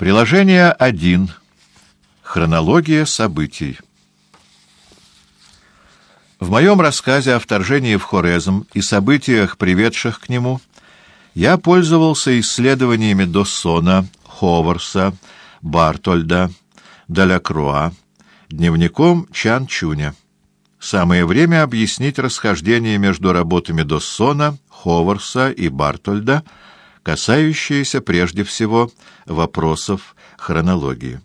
Приложение 1. Хронология событий. В моем рассказе о вторжении в Хорезм и событиях, приведших к нему, я пользовался исследованиями Доссона, Ховарса, Бартольда, Далякруа, дневником Чан Чуня. Самое время объяснить расхождение между работами Доссона, Ховарса и Бартольда — касающиеся прежде всего вопросов хронологии.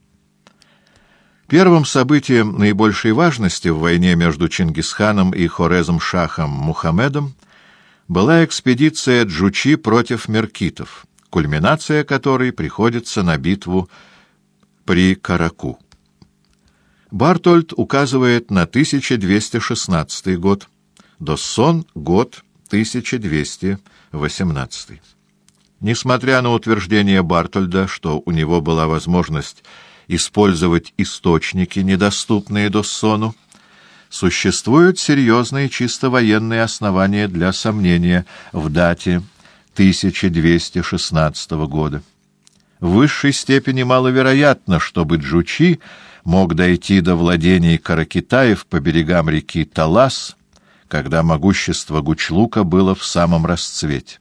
Первым событием наибольшей важности в войне между Чингисханом и Хорезом-Шахом Мухаммедом была экспедиция Джучи против меркитов, кульминация которой приходится на битву при Караку. Бартольд указывает на 1216 год, Доссон — год 1218. Несмотря на утверждение Бартольда, что у него была возможность использовать источники, недоступные Доссону, существуют серьезные чисто военные основания для сомнения в дате 1216 года. В высшей степени маловероятно, чтобы Джучи мог дойти до владений Каракитаев по берегам реки Талас, когда могущество Гучлука было в самом расцвете.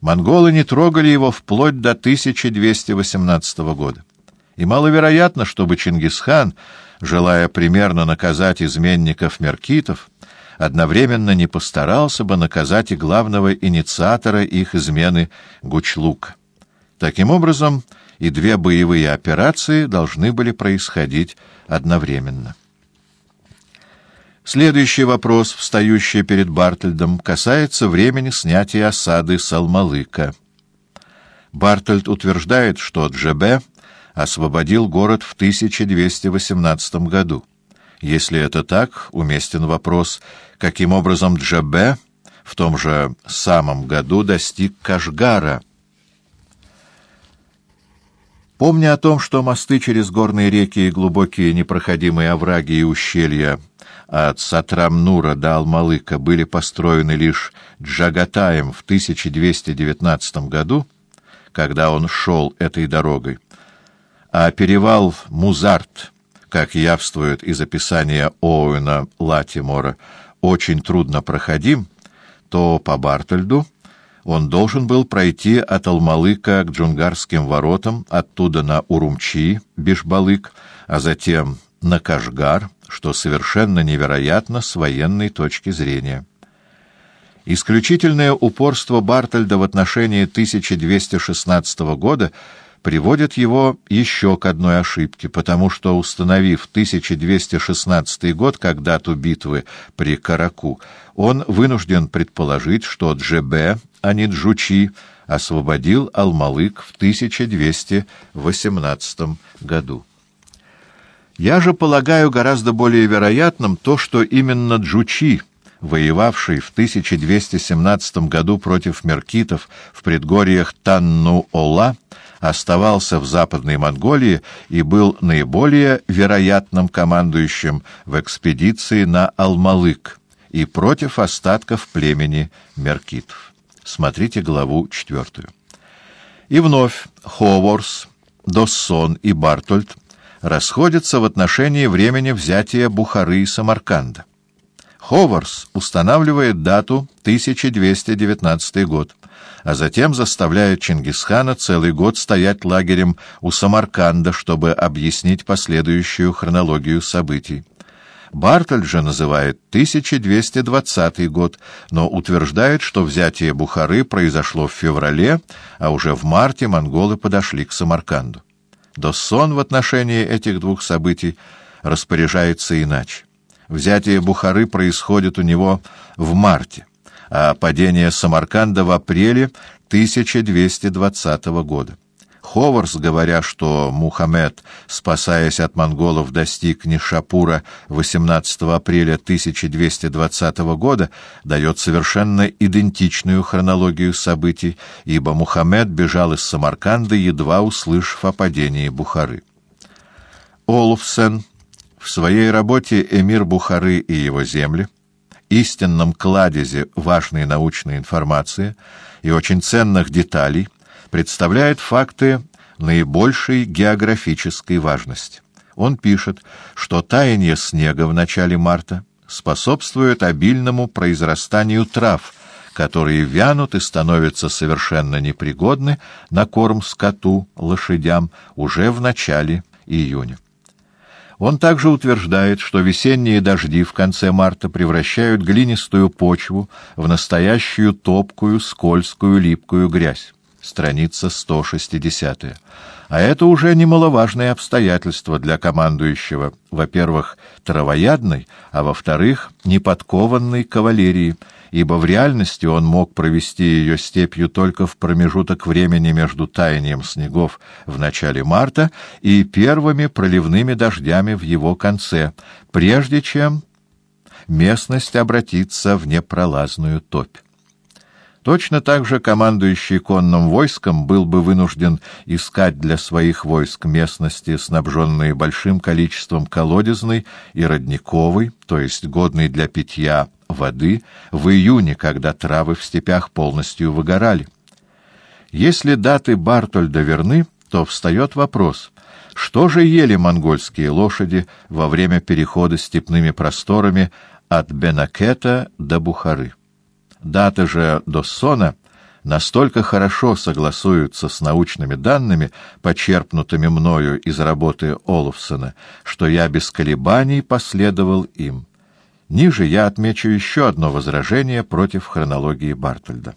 Монголы не трогали его вплоть до 1218 года. И маловероятно, чтобы Чингисхан, желая примерно наказать изменников-меркитов, одновременно не постарался бы наказать и главного инициатора их измены Гучлука. Таким образом, и две боевые операции должны были происходить одновременно. Следующий вопрос, встающий перед Бартольдом, касается времени снятия осады Салмалыка. Бартольд утверждает, что Джебе освободил город в 1218 году. Если это так, уместен вопрос, каким образом Джебе в том же самом году достиг Кашгара. Помня о том, что мосты через горные реки и глубокие непроходимые овраги и ущелья от Сатрамнура до Алмалыка были построены лишь Джагатаем в 1219 году, когда он шел этой дорогой, а перевал Музарт, как явствует из описания Оуэна Латимора, очень трудно проходим, то по Бартольду он должен был пройти от Алмалыка к Джунгарским воротам, оттуда на Урумчи, Бишбалык, а затем на Кашгар, что совершенно невероятно с военной точки зрения. Исключительное упорство Бартольда в отношении 1216 года приводит его еще к одной ошибке, потому что, установив 1216 год как дату битвы при Караку, он вынужден предположить, что Джебе, а не Джучи, освободил Алмалык в 1218 году. Я же полагаю гораздо более вероятным то, что именно Джучи, воевавший в 1217 году против меркитов в предгорьях Танну-Ола, оставался в Западной Монголии и был наиболее вероятным командующим в экспедиции на Алмалык и против остатков племени меркитов. Смотрите главу четвертую. И вновь Ховорс, Доссон и Бартольд расходятся в отношении времени взятия Бухары и Самарканда. Ховарс устанавливает дату 1219 год, а затем заставляет Чингисхана целый год стоять лагерем у Самарканда, чтобы объяснить последующую хронологию событий. Бартоль же называет 1220 год, но утверждает, что взятие Бухары произошло в феврале, а уже в марте монголы подошли к Самарканду. Доссон в отношении этих двух событий распоряжается иначе. Взятие Бухары происходит у него в марте, а падение Самарканда в апреле 1220 года. Ховарс, говоря, что Мухаммед, спасаясь от монголов, достиг Нишапура 18 апреля 1220 года, дает совершенно идентичную хронологию событий, ибо Мухаммед бежал из Самарканда, едва услышав о падении Бухары. Олфсен в своей работе «Эмир Бухары и его земли» истинном кладезе важной научной информации и очень ценных деталей представляет факты наибольшей географической важности. Он пишет, что таяние снега в начале марта способствует обильному произрастанию трав, которые вянут и становятся совершенно непригодны на корм скоту, лошадям уже в начале июня. Он также утверждает, что весенние дожди в конце марта превращают глинистую почву в настоящую топкую, скользкую, липкую грязь. Страница 160. А это уже немаловажное обстоятельство для командующего, во-первых, травоядной, а во-вторых, неподкованной кавалерии — ибо в реальности он мог провести ее степью только в промежуток времени между таянием снегов в начале марта и первыми проливными дождями в его конце, прежде чем местность обратится в непролазную топь. Точно так же командующий конным войском был бы вынужден искать для своих войск местности, снабженные большим количеством колодезной и родниковой, то есть годной для питья воды, в июне, когда травы в степях полностью выгорали. Если даты Бартольда верны, то встает вопрос, что же ели монгольские лошади во время перехода степными просторами от Бенакета до Бухары? Даты же Доссона настолько хорошо согласуются с научными данными, почерпнутыми мною из работы Олафсона, что я без колебаний последовал им. Ниже я отмечу еще одно возражение против хронологии Бартольда.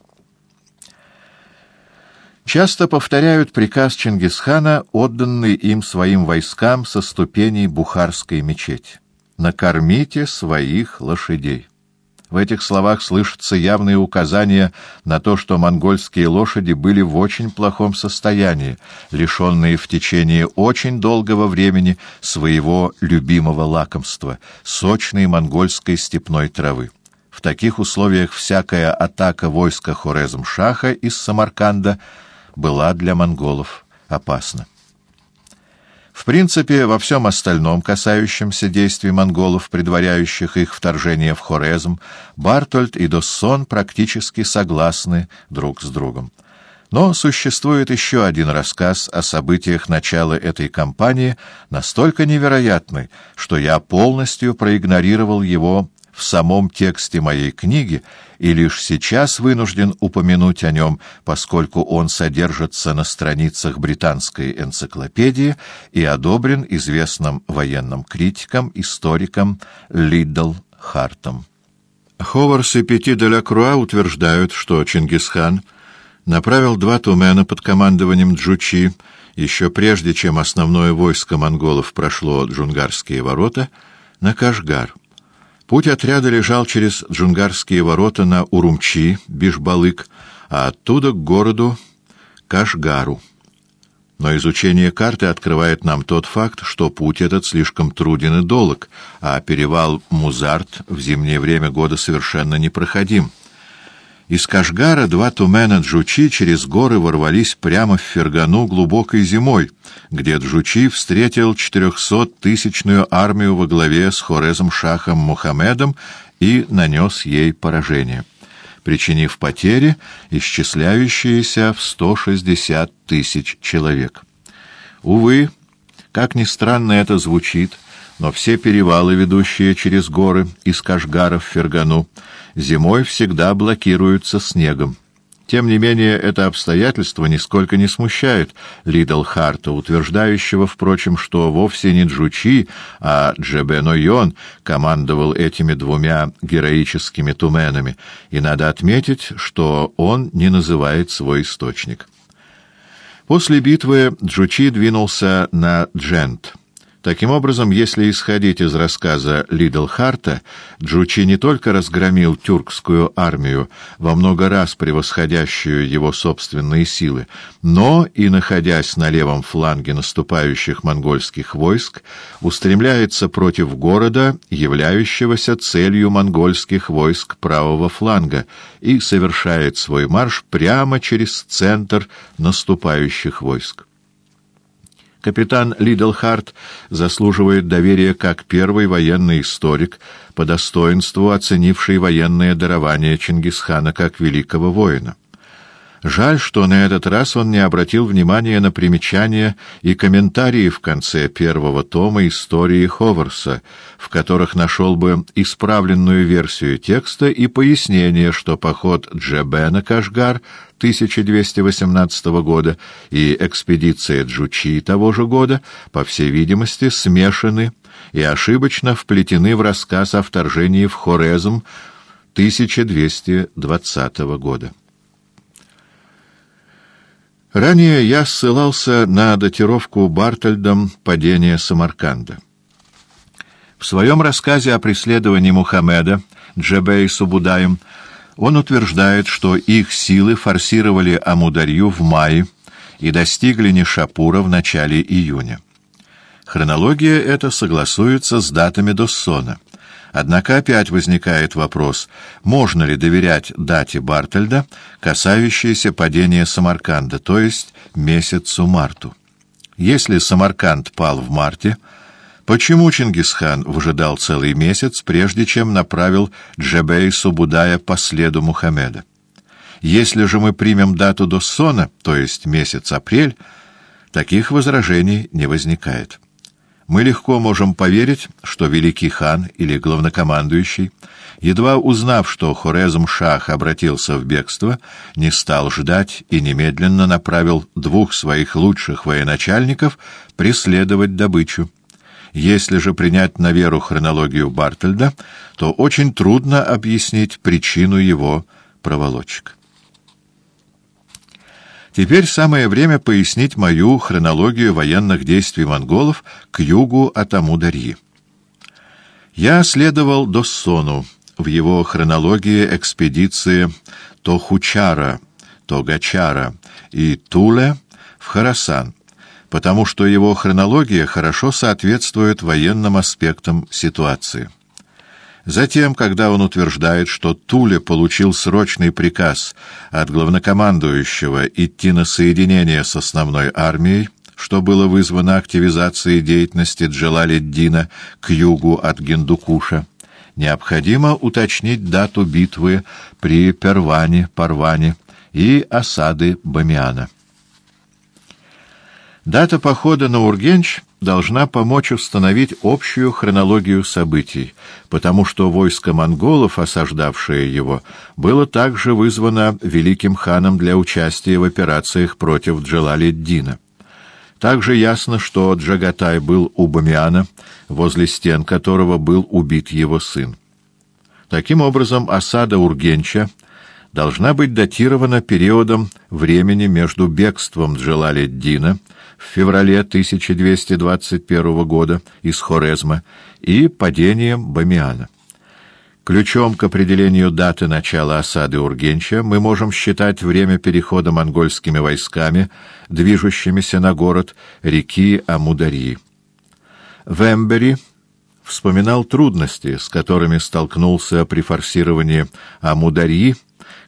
Часто повторяют приказ Чингисхана, отданный им своим войскам со ступеней Бухарской мечети. «Накормите своих лошадей». В этих словах слышатся явные указания на то, что монгольские лошади были в очень плохом состоянии, лишенные в течение очень долгого времени своего любимого лакомства — сочной монгольской степной травы. В таких условиях всякая атака войска Хорезм-Шаха из Самарканда была для монголов опасна. В принципе, во всем остальном, касающемся действий монголов, предваряющих их вторжение в Хорезм, Бартольд и Доссон практически согласны друг с другом. Но существует еще один рассказ о событиях начала этой кампании, настолько невероятный, что я полностью проигнорировал его в самом тексте моей книги и лишь сейчас вынужден упомянуть о нем, поскольку он содержится на страницах британской энциклопедии и одобрен известным военным критиком, историком Лидл Хартом. Ховарс и Пяти де Круа утверждают, что Чингисхан направил два тумена под командованием Джучи еще прежде, чем основное войско монголов прошло Джунгарские ворота, на Кашгар. Путь отряда лежал через джунгарские ворота на Урумчи, Бишбалык, а оттуда к городу Кашгару. Но изучение карты открывает нам тот факт, что путь этот слишком труден и долг, а перевал Музарт в зимнее время года совершенно непроходим. Из Кашгара два тумена Джучи через горы ворвались прямо в Фергану глубокой зимой, где Джучи встретил четырехсоттысячную армию во главе с Хорезом-Шахом Мухаммедом и нанес ей поражение, причинив потери, исчисляющиеся в 160 тысяч человек. Увы, как ни странно это звучит, но все перевалы, ведущие через горы из Кашгара в Фергану, зимой всегда блокируются снегом. Тем не менее, это обстоятельство нисколько не смущает Лидл Харта, утверждающего, впрочем, что вовсе не Джучи, а Джебено Йон командовал этими двумя героическими туменами, и надо отметить, что он не называет свой источник. После битвы Джучи двинулся на Джент — Таким образом, если исходить из рассказа Лидл Харта, Джучи не только разгромил тюркскую армию, во много раз превосходящую его собственные силы, но и, находясь на левом фланге наступающих монгольских войск, устремляется против города, являющегося целью монгольских войск правого фланга, и совершает свой марш прямо через центр наступающих войск. Капитан Лидлхарт заслуживает доверия как первый военный историк, по достоинству оценивший военное дарование Чингисхана как великого воина. Жаль, что на этот раз он не обратил внимания на примечания и комментарии в конце первого тома истории Ховарса, в которых нашел бы исправленную версию текста и пояснение, что поход Джебе на Кашгар 1218 года и экспедиция Джучи того же года, по всей видимости, смешаны и ошибочно вплетены в рассказ о вторжении в Хорезм 1220 года. Ранее я ссылался на датировку Бартольдом падения Самарканда. В своем рассказе о преследовании Мухаммеда Джебей Субудаем он утверждает, что их силы форсировали Амударью в мае и достигли Нишапура в начале июня. Хронология эта согласуется с датами Доссона — Однако опять возникает вопрос, можно ли доверять дате Бартельда, касающейся падения Самарканда, то есть месяцу марту. Если Самарканд пал в марте, почему Чингисхан выжидал целый месяц, прежде чем направил Джебей Субудая по следу Мухаммеда? Если же мы примем дату Доссона, то есть месяц апрель, таких возражений не возникает мы легко можем поверить, что великий хан или главнокомандующий, едва узнав, что Хорезм-Шах обратился в бегство, не стал ждать и немедленно направил двух своих лучших военачальников преследовать добычу. Если же принять на веру хронологию Бартельда, то очень трудно объяснить причину его проволочек. Теперь самое время пояснить мою хронологию военных действий монголов к югу от Амударьи. Я следовал Доссону в его хронологии экспедиции то Хучара, то Гачара и Туле в Харасан, потому что его хронология хорошо соответствует военным аспектам ситуации. Затем, когда он утверждает, что Туле получил срочный приказ от главнокомандующего идти на соединение с основной армией, что было вызвано активизацией деятельности Джалалиддина к югу от Гиндукуша, необходимо уточнить дату битвы при Перване, Парване и осады Бамиана. Дата похода на Ургенч должна помочь установить общую хронологию событий, потому что войско монголов, осаждавшее его, было также вызвано великим ханом для участия в операциях против Джалалиддина. Также ясно, что Джагатай был у Бамиана, возле стен которого был убит его сын. Таким образом, осада Ургенча должна быть датирована периодом времени между бегством Джалалиддина в феврале 1221 года из Хорезма и падением Бамиана. Ключом к определению даты начала осады Ургенча мы можем считать время перехода монгольскими войсками, движущимися на город реки Амударьи. Вембери вспоминал трудности, с которыми столкнулся при форсировании Амударьи,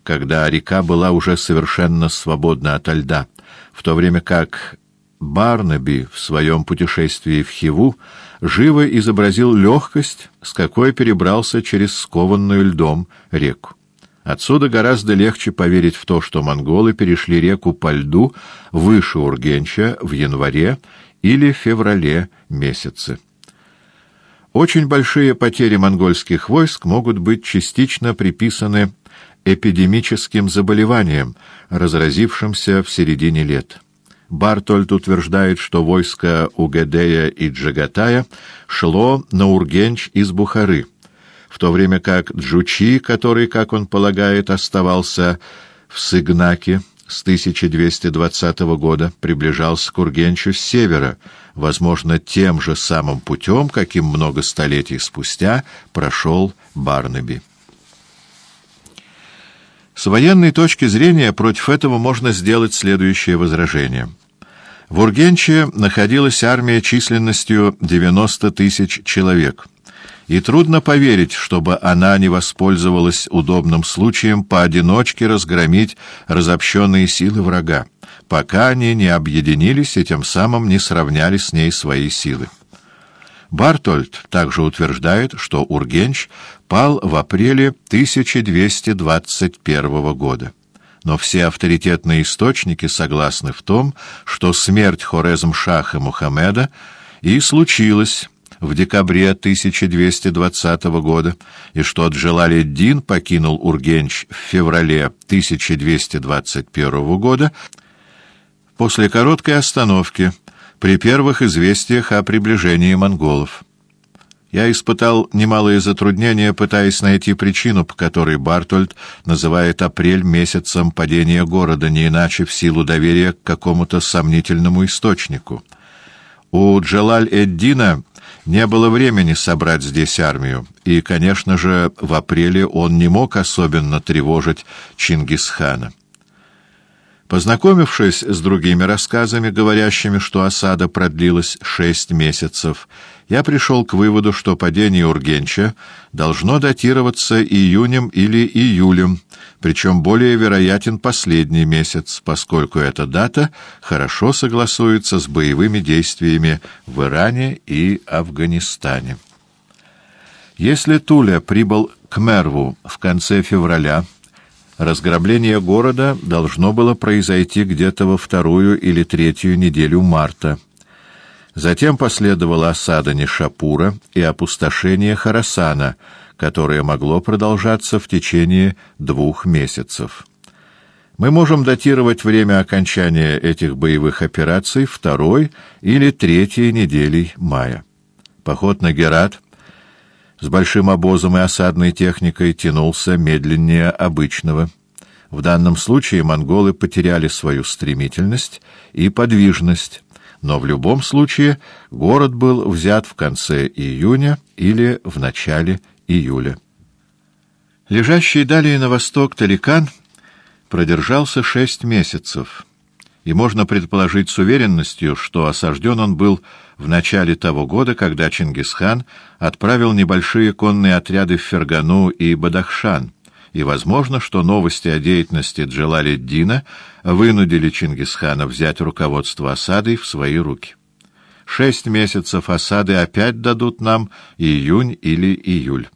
когда река была уже совершенно свободна ото льда, в то время как Барнаби в своем путешествии в Хиву живо изобразил легкость, с какой перебрался через скованную льдом реку. Отсюда гораздо легче поверить в то, что монголы перешли реку по льду выше Ургенча в январе или феврале месяце. Очень большие потери монгольских войск могут быть частично приписаны эпидемическим заболеваниям, разразившимся в середине лета. Бартольд утверждает, что войско Угедея и Джагатая шло на Ургенч из Бухары, в то время как Джучи, который, как он полагает, оставался в Сыгнаке с 1220 года, приближался к Ургенчу с севера, возможно, тем же самым путем, каким много столетий спустя прошел Барнаби. С военной точки зрения против этого можно сделать следующее возражение — в Ургенче находилась армия численностью 90 тысяч человек, и трудно поверить, чтобы она не воспользовалась удобным случаем поодиночке разгромить разобщенные силы врага, пока они не объединились и тем самым не сравняли с ней свои силы. Бартольд также утверждает, что Ургенч пал в апреле 1221 года. Но все авторитетные источники согласны в том, что смерть Хорезм-Шаха Мухаммеда и случилась в декабре 1220 года, и что Джалалиддин покинул Ургенч в феврале 1221 года после короткой остановки при первых известиях о приближении монголов. Я испытал немалые затруднения, пытаясь найти причину, по которой Бартольд называет апрель месяцем падения города, не иначе в силу доверия к какому-то сомнительному источнику. У Джалаль-эд-Дина не было времени собрать здесь армию, и, конечно же, в апреле он не мог особенно тревожить Чингисхана. Познакомившись с другими рассказами, говорящими, что осада продлилась шесть месяцев, я пришел к выводу, что падение Ургенча должно датироваться июнем или июлем, причем более вероятен последний месяц, поскольку эта дата хорошо согласуется с боевыми действиями в Иране и Афганистане. Если Туля прибыл к Мерву в конце февраля, разграбление города должно было произойти где-то во вторую или третью неделю марта. Затем последовала осада Нишапура и опустошение Харасана, которое могло продолжаться в течение двух месяцев. Мы можем датировать время окончания этих боевых операций второй или третьей неделей мая. Поход на Герат с большим обозом и осадной техникой тянулся медленнее обычного. В данном случае монголы потеряли свою стремительность и подвижность, но в любом случае город был взят в конце июня или в начале июля. Лежащий далее на восток Таликан продержался шесть месяцев, и можно предположить с уверенностью, что осажден он был в начале того года, когда Чингисхан отправил небольшие конные отряды в Фергану и Бадахшан, и возможно, что новости о деятельности Джалалиддина вынудили Чингисхана взять руководство осадой в свои руки. Шесть месяцев осады опять дадут нам июнь или июль.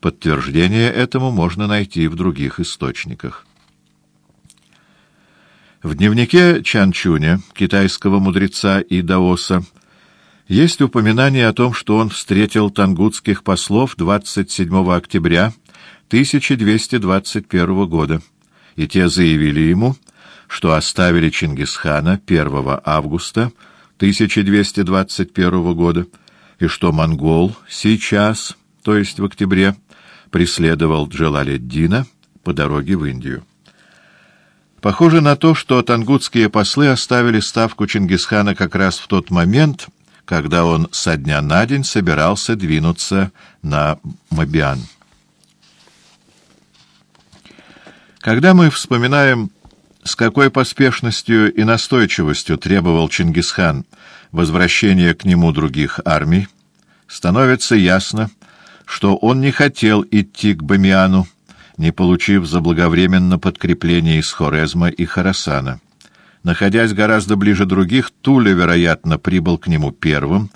Подтверждение этому можно найти в других источниках. В дневнике Чанчуня, китайского мудреца и даоса, есть упоминание о том, что он встретил тангутских послов 27 октября 1221 года, и те заявили ему, что оставили Чингисхана 1 августа 1221 года, и что монгол сейчас, то есть в октябре, преследовал Джалаледдина по дороге в Индию. Похоже на то, что тангутские послы оставили ставку Чингисхана как раз в тот момент, когда он со дня на день собирался двинуться на Мабиан. Когда мы вспоминаем, с какой поспешностью и настойчивостью требовал Чингисхан возвращения к нему других армий, становится ясно, что он не хотел идти к Бамиану, не получив заблаговременно подкрепление из Хорезма и Харасана. Находясь гораздо ближе других, Туля, вероятно, прибыл к нему первым,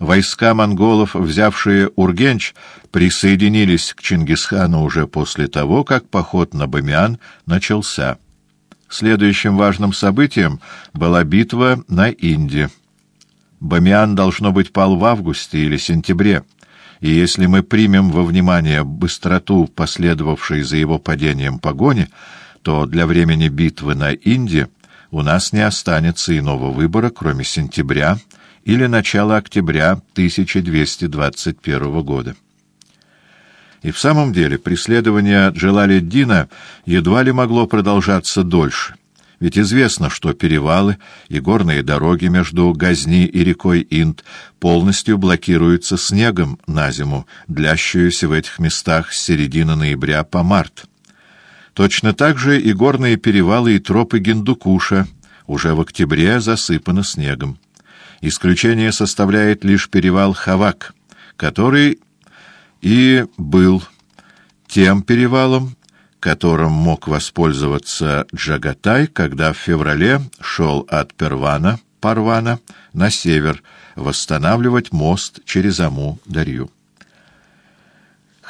Войска монголов, взявшие Ургенч, присоединились к Чингисхану уже после того, как поход на Бамиан начался. Следующим важным событием была битва на Инде. Бамиан, должно быть, пал в августе или сентябре, и если мы примем во внимание быстроту, последовавшей за его падением погони, то для времени битвы на Инде у нас не останется иного выбора, кроме сентября — или начало октября 1221 года. И в самом деле преследование Джалалиддина едва ли могло продолжаться дольше, ведь известно, что перевалы и горные дороги между Газни и рекой Инд полностью блокируются снегом на зиму, длящуюся в этих местах с середины ноября по март. Точно так же и горные перевалы и тропы Гиндукуша уже в октябре засыпаны снегом. Исключение составляет лишь перевал Хавак, который и был тем перевалом, которым мог воспользоваться Джагатай, когда в феврале шел от Первана, Парвана, на север, восстанавливать мост через Аму-Дарью.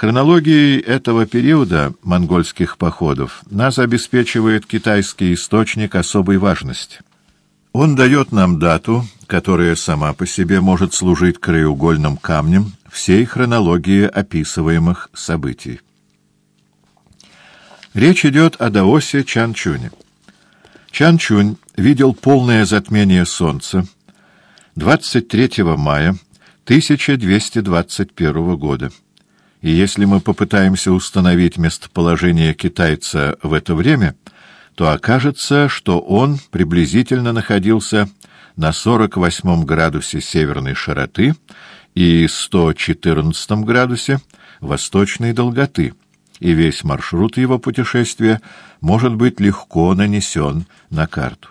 Хронологией этого периода монгольских походов нас обеспечивает китайский источник особой важности. Он дает нам дату, которая сама по себе может служить краеугольным камнем всей хронологии описываемых событий. Речь идет о Даосе Чанчуне. Чанчунь видел полное затмение Солнца 23 мая 1221 года. И если мы попытаемся установить местоположение китайца в это время, то окажется, что он приблизительно находился на 48 градусе северной широты и 114 градусе восточной долготы, и весь маршрут его путешествия может быть легко нанесен на карту.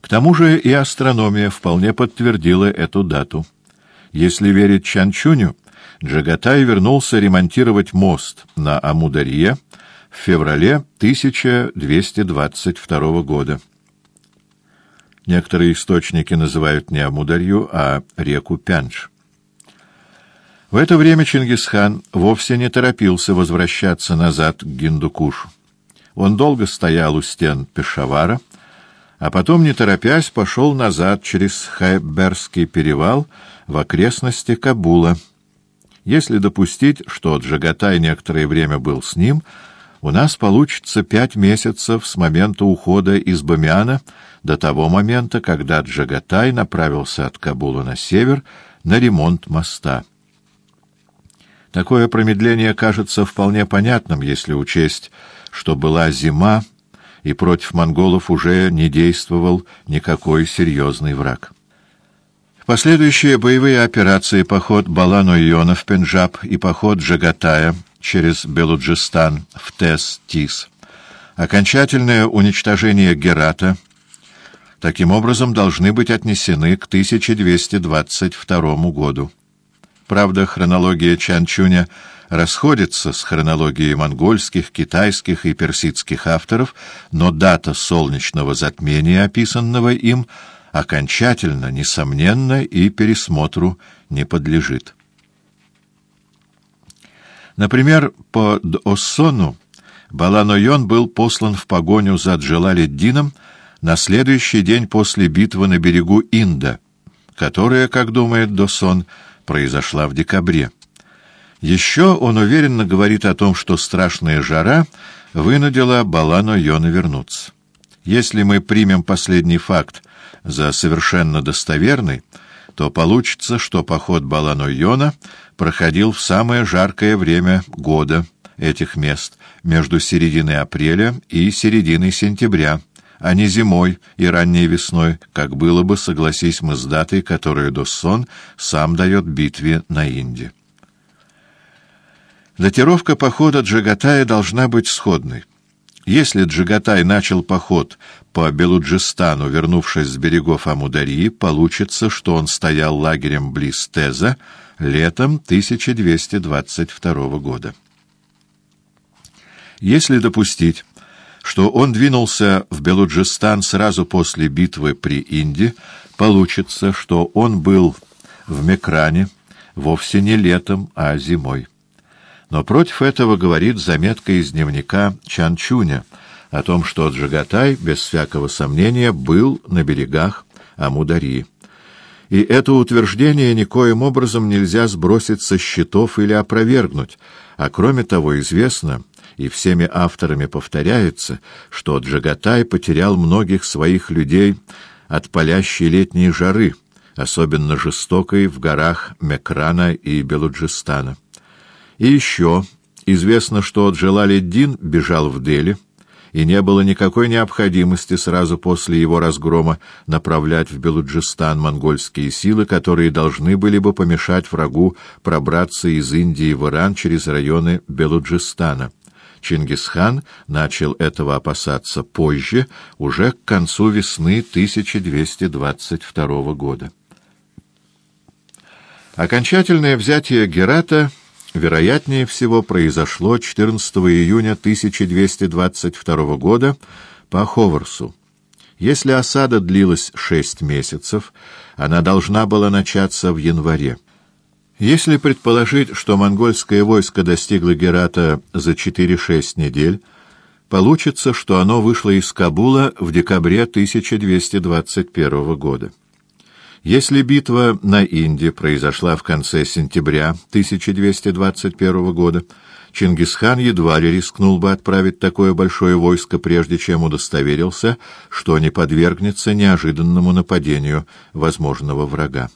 К тому же и астрономия вполне подтвердила эту дату. Если верить Чанчуню, Джагатай вернулся ремонтировать мост на Амударье в феврале 1222 года. Некоторые источники называют не Амударью, а реку Пянж. В это время Чингисхан вовсе не торопился возвращаться назад к Гиндукушу. Он долго стоял у стен Пешавара, а потом, не торопясь, пошел назад через Хайберский перевал в окрестности Кабула. Если допустить, что Джагатай некоторое время был с ним, у нас получится пять месяцев с момента ухода из Бамиана до того момента, когда Джагатай направился от Кабула на север на ремонт моста. Такое промедление кажется вполне понятным, если учесть, что была зима, и против монголов уже не действовал никакой серьезный враг. Последующие боевые операции, поход Балану-Йона в Пенджаб и поход Джагатая через Белуджистан в Тес-Тис, окончательное уничтожение Герата, таким образом должны быть отнесены к 1222 году. Правда, хронология Чанчуня расходится с хронологией монгольских, китайских и персидских авторов, но дата солнечного затмения, описанного им, окончательно, несомненно, и пересмотру не подлежит. Например, по Доссону Баланойон был послан в погоню за Джалаледдином на следующий день после битвы на берегу Инда, которая, как думает Досон, произошла в декабре. Еще он уверенно говорит о том, что страшная жара вынудила Балано Йона вернуться. Если мы примем последний факт за совершенно достоверный, то получится, что поход Балано Йона проходил в самое жаркое время года этих мест, между серединой апреля и серединой сентября, а не зимой и ранней весной, как было бы, согласись мы с датой, которую Доссон сам дает битве на Инде. Датировка похода Джагатая должна быть сходной. Если Джагатай начал поход по Белуджистану, вернувшись с берегов Амударьи, получится, что он стоял лагерем близ Теза летом 1222 года. Если допустить, что он двинулся в Белуджистан сразу после битвы при Инде, получится, что он был в Мекране вовсе не летом, а зимой. Но против этого говорит заметка из дневника Чанчуня о том, что Джагатай, без всякого сомнения, был на берегах Амударьи. И это утверждение никоим образом нельзя сбросить со счетов или опровергнуть, а кроме того известно, и всеми авторами повторяется, что Джагатай потерял многих своих людей от палящей летней жары, особенно жестокой в горах Мекрана и Белуджистана. И еще известно, что Джалалиддин бежал в Дели, и не было никакой необходимости сразу после его разгрома направлять в Белуджистан монгольские силы, которые должны были бы помешать врагу пробраться из Индии в Иран через районы Белуджистана. Чингисхан начал этого опасаться позже, уже к концу весны 1222 года. Окончательное взятие Герата, вероятнее всего, произошло 14 июня 1222 года по Ховарсу. Если осада длилась шесть месяцев, она должна была начаться в январе. Если предположить, что монгольское войско достигло Герата за 4-6 недель, получится, что оно вышло из Кабула в декабре 1221 года. Если битва на Инде произошла в конце сентября 1221 года, Чингисхан едва ли рискнул бы отправить такое большое войско, прежде чем удостоверился, что не подвергнется неожиданному нападению возможного врага.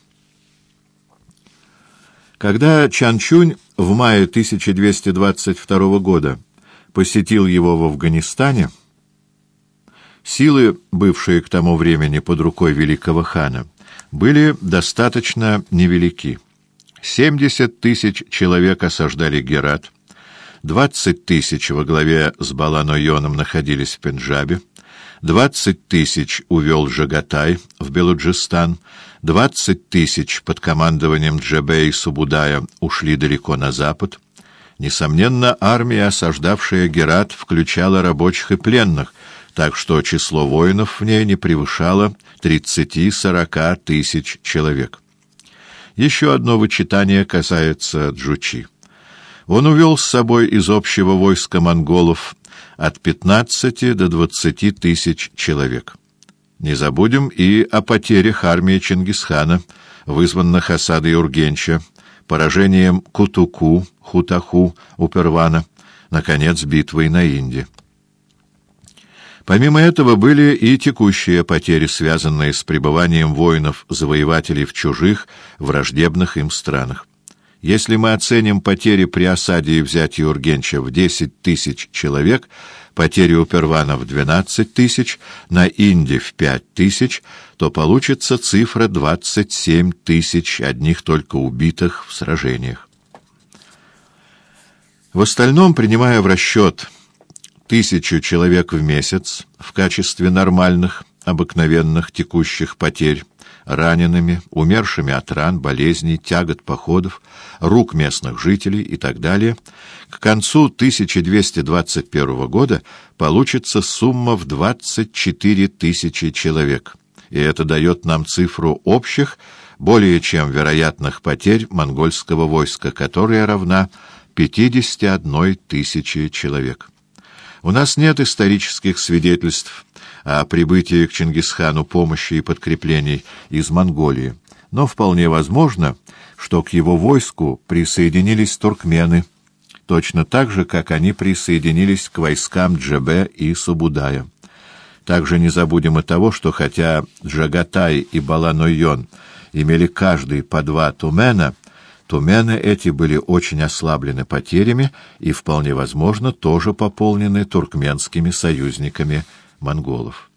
Когда Чанчунь в мае 1222 года посетил его в Афганистане, силы, бывшие к тому времени под рукой великого хана, были достаточно невелики. 70 тысяч человек осаждали Герат, 20 тысяч во главе с Баланойоном находились в Пенджабе, 20 тысяч увел Жагатай в Белуджистан, 20 тысяч под командованием Джебе и Субудая ушли далеко на запад. Несомненно, армия, осаждавшая Герат, включала рабочих и пленных, так что число воинов в ней не превышало 30-40 тысяч человек. Еще одно вычитание касается Джучи. Он увел с собой из общего войска монголов от 15 до 20 тысяч человек. Не забудем и о потерях армии Чингисхана, вызванных осадой Ургенча, поражением Кутуку, Хутаху у Первана, наконец, битвой на Инде. Помимо этого были и текущие потери, связанные с пребыванием воинов-завоевателей в чужих, враждебных им странах. Если мы оценим потери при осаде и взятии Ургенча в 10 тысяч человек, потери у Первана в 12 тысяч, на Инде в 5 тысяч, то получится цифра 27 тысяч одних только убитых в сражениях. В остальном, принимая в расчет тысячу человек в месяц в качестве нормальных, обыкновенных текущих потерь, ранеными, умершими от ран, болезней, тягот походов, рук местных жителей и так далее, к концу 1221 года получится сумма в 24 тысячи человек, и это дает нам цифру общих, более чем вероятных потерь монгольского войска, которая равна 51 тысяче человек. У нас нет исторических свидетельств о прибытии к Чингисхану помощи и подкреплений из Монголии, но вполне возможно, что к его войску присоединились туркмены, точно так же, как они присоединились к войскам Джебе и Субудая. Также не забудем и того, что хотя Джагатай и Баланойон имели каждый по два тумена, тумены эти были очень ослаблены потерями и, вполне возможно, тоже пополнены туркменскими союзниками монголов.